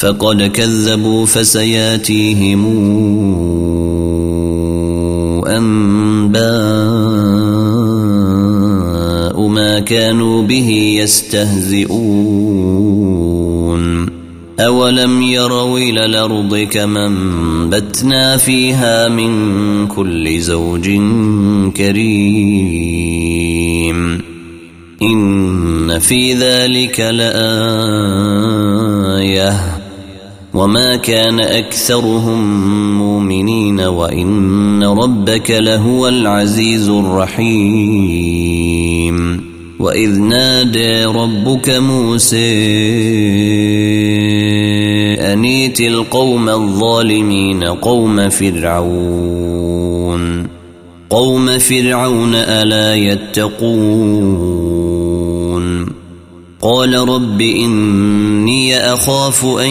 فقد كذبوا فسياتيهم أنباء ما كانوا به يستهزئون. أولم يروا إلى الأرض كما انبتنا فيها من كل زوج كريم. إن في ذلك لآية. وما كان اكثرهم مؤمنين وان ربك لهو العزيز الرحيم واذ نادى ربك موسى انيت القوم الظالمين قوم فرعون قوم فرعون الا يتقون قال رب إني أخاف أن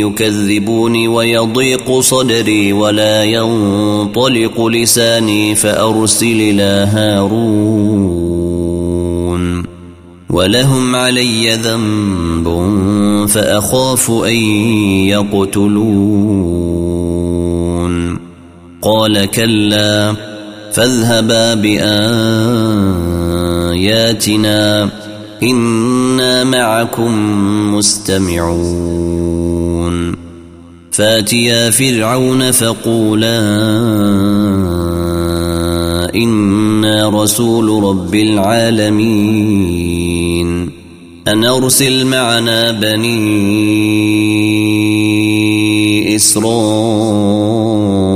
يكذبوني ويضيق صدري ولا ينطلق لساني فأرسل إلى هارون ولهم علي ذنب فأخاف أن يقتلون قال كلا فاذهبا بآياتنا إنا معكم مستمعون. فاتيا فرعون فقولا إنا رسول رب العالمين. أن أرسل معنا بني إسرائيل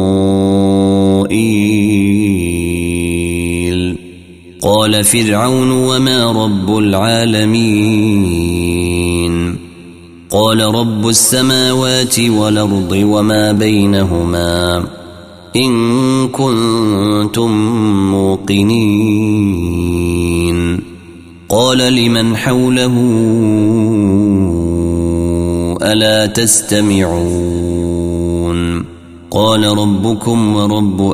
قال فرعون وما رب العالمين قال رب السماوات والأرض وما بينهما إن كنتم موقنين قال لمن حوله ألا تستمعون قال ربكم ورب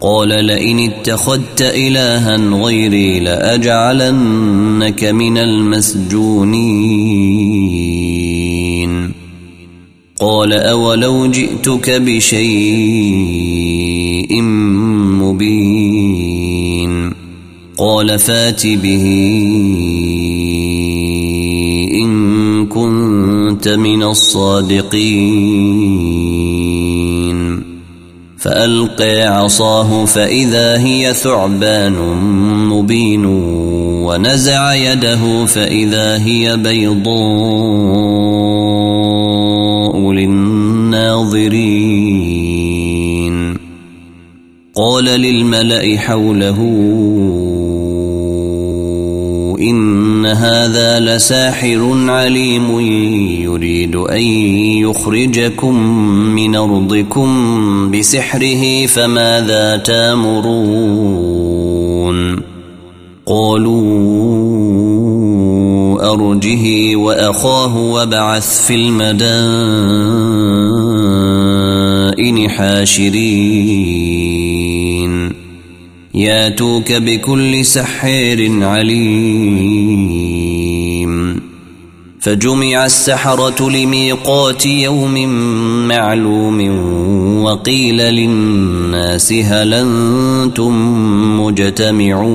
قال لئن اتخذت إلها غيري لأجعلنك من المسجونين. قال أولو جئتك بشيء مبين. قال فات به إن كنت من الصادقين. فألقي عصاه فإذا هي ثعبان مبين ونزع يده فإذا هي بيضاء للناظرين. قال للملأ حوله إن هذا لساحر عليم يريد أن يخرجكم من أرضكم بسحره فماذا تأمرون؟ قالوا أرجه وأخاه وبعث في المدائن حاشرين. ياتوك بكل سحير عليم. فجمع السحرة لميقات يوم معلوم وقيل للناس هل أنتم مجتمعون.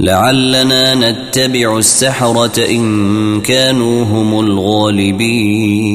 لعلنا نتبع السحرة إن كانوا هم الغالبين.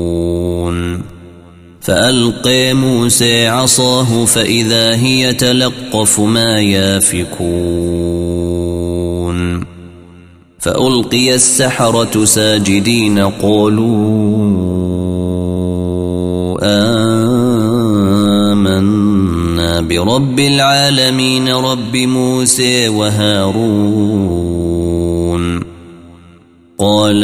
فألقي موسى عصاه فإذا هي تلقف ما يافكون. فألقي السحرة ساجدين قالوا آمنا برب العالمين رب موسى وهارون. قال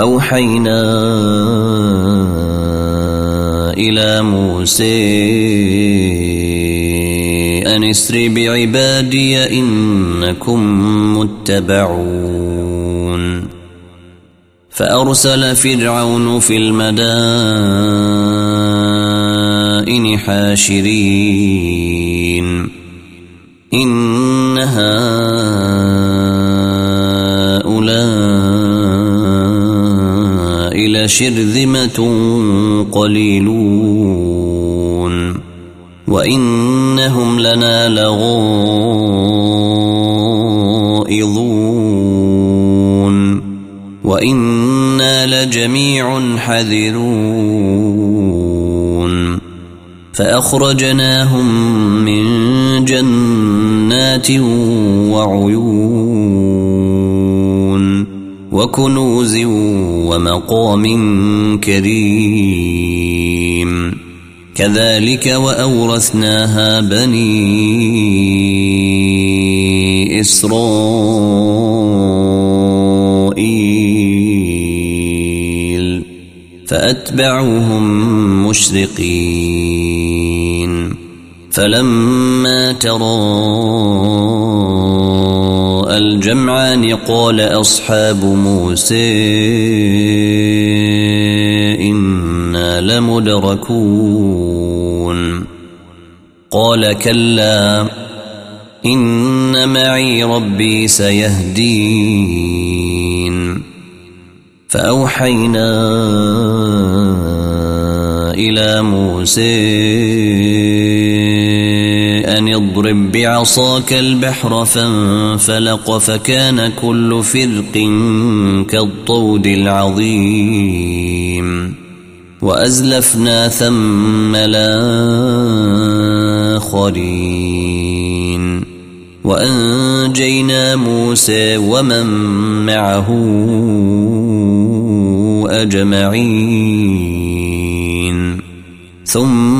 وأوحينا إلى موسى أن اسر بعبادي إنكم متبعون. فأرسل فرعون في المدائن حاشرين. إن هؤلاء لشرذمة قليلون وإنهم لنا لغائظون وإنا لجميع حذرون فأخرجناهم من جنات وعيون وكنوز ومقام كريم. كذلك وأورثناها بني إسرائيل فأتبعوهم مشرقين. فلما ترون الجمعان قال أصحاب موسى إنا لمدركون. قال كلا إن معي ربي سيهدين. فأوحينا إلى موسى اضرب بعصاك البحر فانفلق فكان كل فرق كالطود العظيم. وأزلفنا ثم الآخرين. وأنجينا موسى ومن معه أجمعين. ثم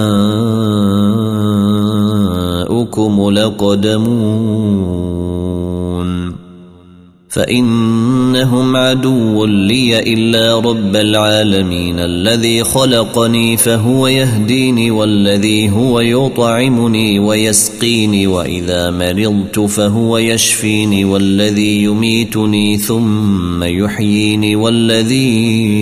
لقدمون فإنهم عدو لي إلا رب العالمين الذي خلقني فهو يهديني والذي هو يطعمني ويسقيني وإذا مرضت فهو يشفيني والذي يميتني ثم يحييني والذي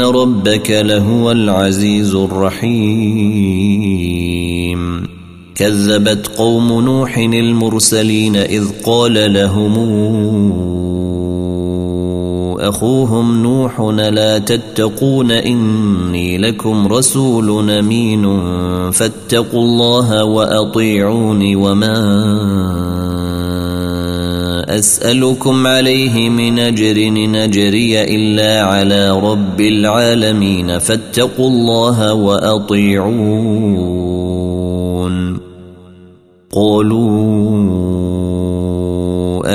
ربك لهو العزيز الرحيم كذبت قوم نوح المرسلين إذ قال لهم أخوهم نوح لا تتقون إني لكم رسول أمين فاتقوا الله وأطيعوني وما أسألكم عليه من أجر نجري إلا على رب العالمين فاتقوا الله وأطيعون. قولوا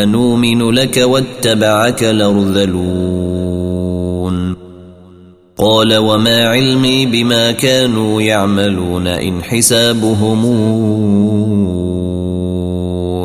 أنؤمن لك واتبعك لرذلون. قال وما علمي بما كانوا يعملون إن حسابهم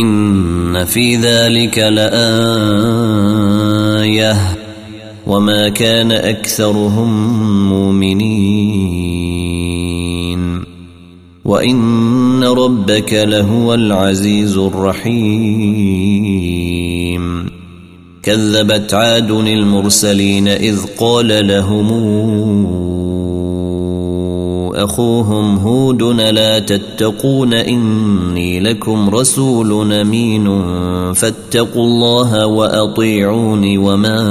إن في ذلك لآية وما كان أكثرهم مؤمنين وإن ربك لهو العزيز الرحيم كذبت عاد المرسلين إذ قال لهم أخوهم هود لا تتقون إني لكم رسول أمين. فاتقوا الله وأطيعوني وما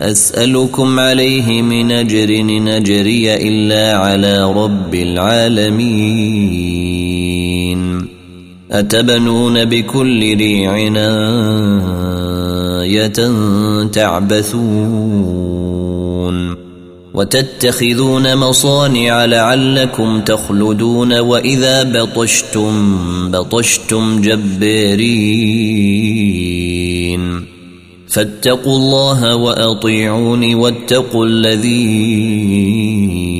أسألكم عليه من أجر نجري إلا على رب العالمين. أتبنون بكل ريع آية تعبثون. وتتخذون مصانع لعلكم تخلدون وإذا بطشتم بطشتم جبارين. فاتقوا الله وأطيعون واتقوا الذين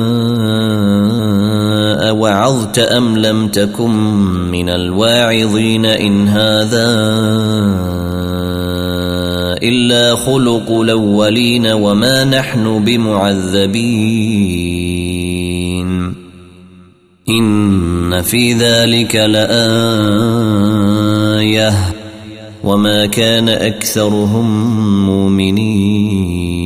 وعظت أم لم تكن من الواعظين إن هذا إلا خلق الأولين وما نحن بمعذبين. إن في ذلك لآية. وما كان أكثرهم مؤمنين.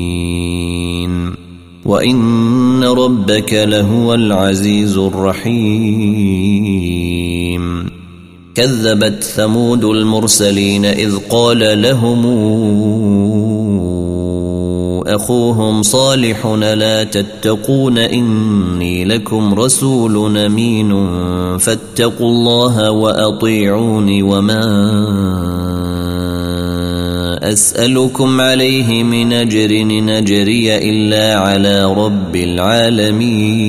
وإن ربك لهو العزيز الرحيم. كذبت ثمود المرسلين إذ قال لهم أخوهم صالح لا تتقون إني لكم رسول أمين فاتقوا الله وأطيعوني وما أسألكم عليه من أجر نجري إلا على رب العالمين.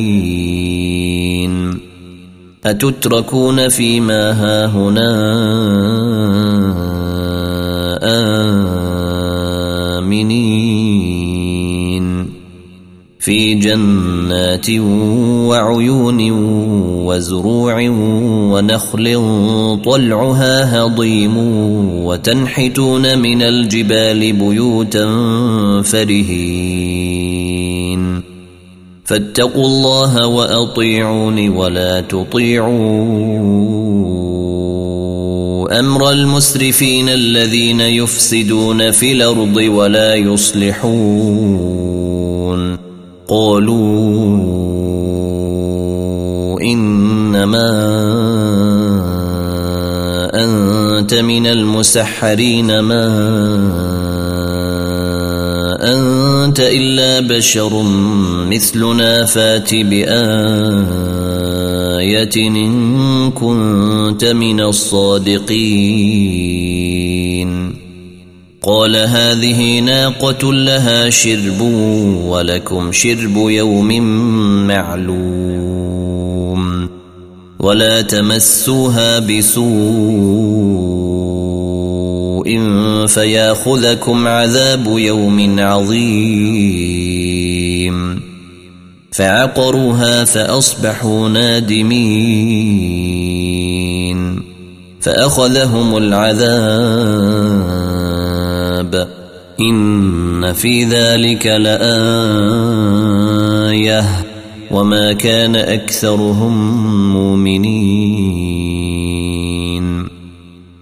أتتركون فيما هاهنا؟ آمنين. في جنات وعيون وزروع ونخل طلعها هضيم وتنحتون من الجبال بيوتا فرهين. فاتقوا الله وأطيعون ولا تطيعوا أمر المسرفين الذين يفسدون في الأرض ولا يصلحون. قالوا إنما أنت من المسحرين ما أنت إلا بشر مثلنا فات بآية إن كنت من الصادقين قال هذه ناقة لها شرب ولكم شرب يوم معلوم ولا تمسوها بسوء فياخذكم عذاب يوم عظيم فعقروها فأصبحوا نادمين فأخذهم العذاب إن في ذلك لآية وما كان أكثرهم مؤمنين.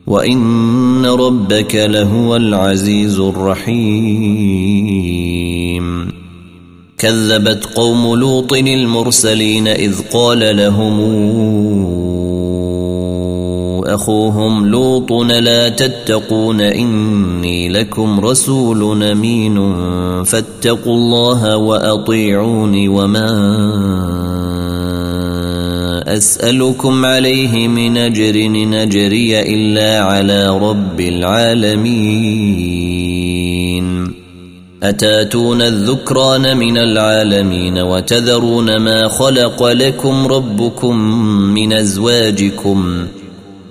وإن ربك لهو العزيز الرحيم. كذبت قوم لوط المرسلين إذ قال لهم أخوهم لوط لا تتقون إني لكم رسول أمين. فاتقوا الله وأطيعوني وما أسألكم عليه من أجر نجري إلا على رب العالمين. أتاتون الذكران من العالمين وتذرون ما خلق لكم ربكم من أزواجكم ۖ.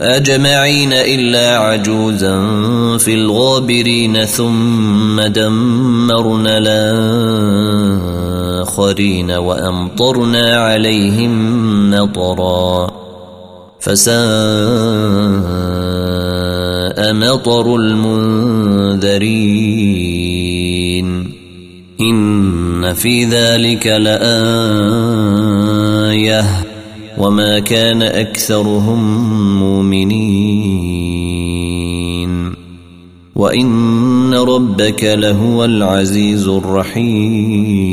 أجمعين إلا عجوزا في الغابرين ثم دمرنا الآخرين وأمطرنا عليهم مطرا فساء مطر المنذرين إن في ذلك لآية وما كان أكثرهم مؤمنين. وإن ربك لهو العزيز الرحيم.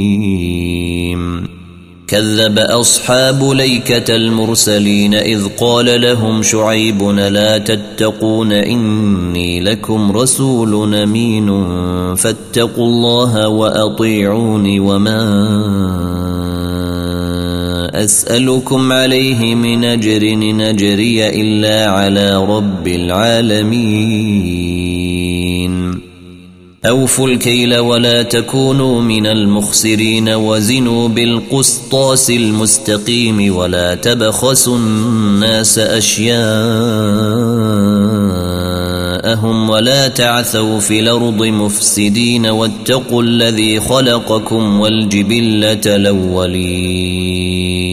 كذب أصحاب ليكة المرسلين إذ قال لهم شعيب لا تتقون إني لكم رسول أمين فاتقوا الله وأطيعوني وما أسألكم عليه من أجر نجري إلا على رب العالمين. أوفوا الكيل ولا تكونوا من المخسرين وزنوا بالقسطاس المستقيم ولا تبخسوا الناس أشياءهم ولا تعثوا في الأرض مفسدين واتقوا الذي خلقكم والجبلة الأولين.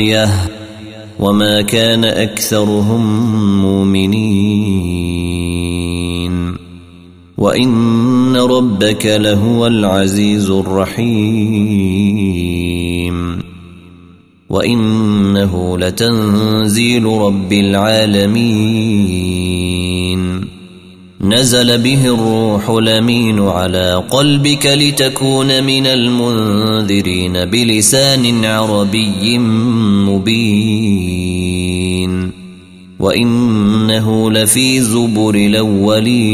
لايه وما كان أكثرهم مؤمنين. وإن ربك لهو العزيز الرحيم. وإنه لتنزيل رب العالمين. نزل به الروح لمين على قلبك لتكون من المنذرين بلسان عربي مبين. وإنه لفي زبر الأولين.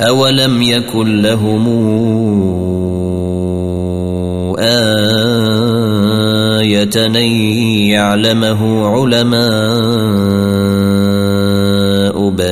أولم يكن لهم آية يعلمه علماء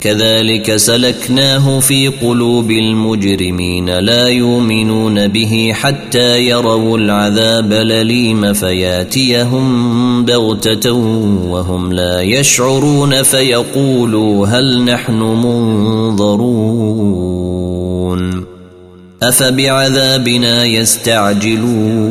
كذلك سلكناه في قلوب المجرمين لا يؤمنون به حتى يروا العذاب الأليم فياتيهم بغتة وهم لا يشعرون فيقولوا هل نحن منظرون أفبعذابنا يستعجلون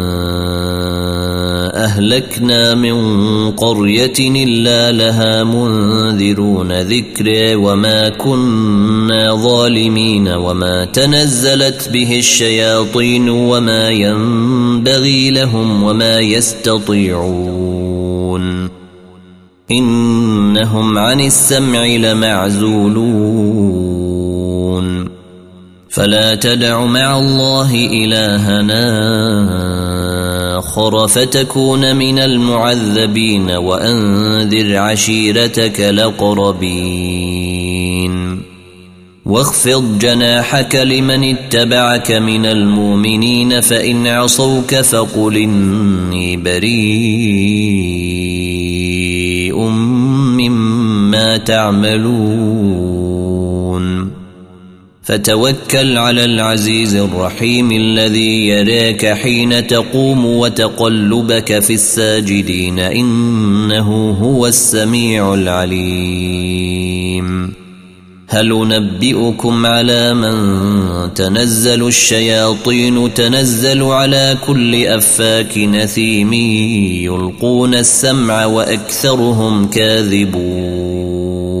أهلكنا من قرية إلا لها منذرون ذكر وما كنا ظالمين وما تنزلت به الشياطين وما ينبغي لهم وما يستطيعون. إنهم عن السمع لمعزولون. فلا تدع مع الله إلهنا آخر فتكون من المعذبين وأنذر عشيرتك لقربين واخفض جناحك لمن اتبعك من المؤمنين فإن عصوك فقل إني بريء مما تعملون. فتوكل على العزيز الرحيم الذي يراك حين تقوم وتقلبك في الساجدين إنه هو السميع العليم. هل نبئكم على من تنزل الشياطين؟ تنزل على كل أفاك نثيم يلقون السمع وأكثرهم كاذبون.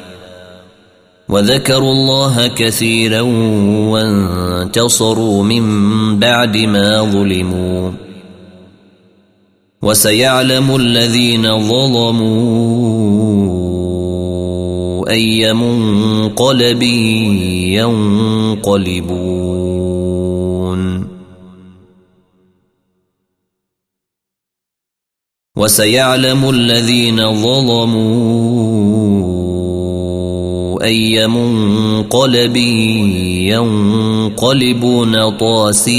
وذكروا الله كثيرا وانتصروا من بعد ما ظلموا وسيعلم الذين ظلموا أي منقلب ينقلبون. وسيعلم الذين ظلموا أي منقلب ينقلبون طاسين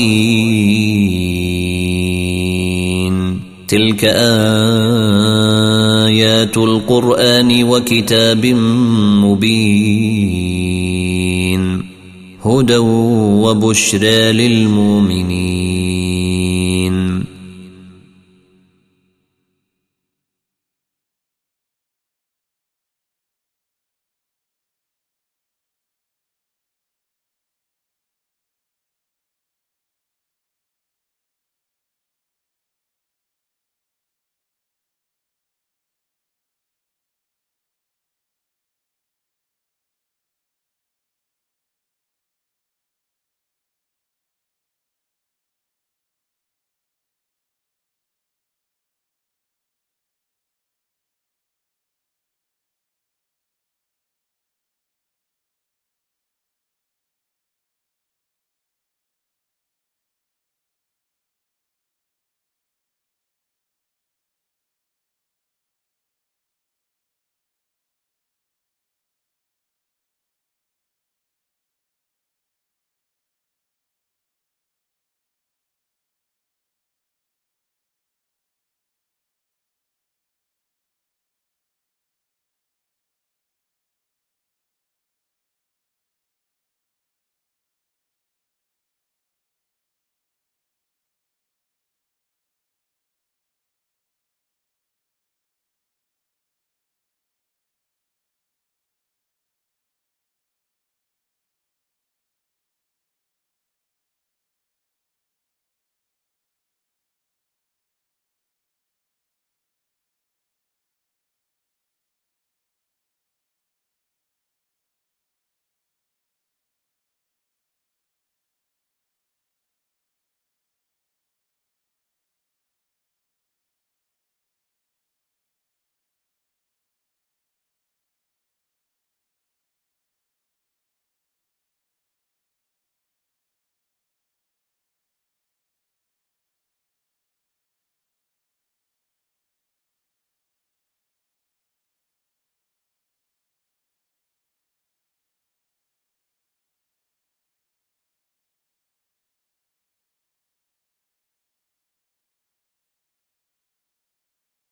تلك آيات القرآن وكتاب مبين. هدى وبشرى للمؤمنين.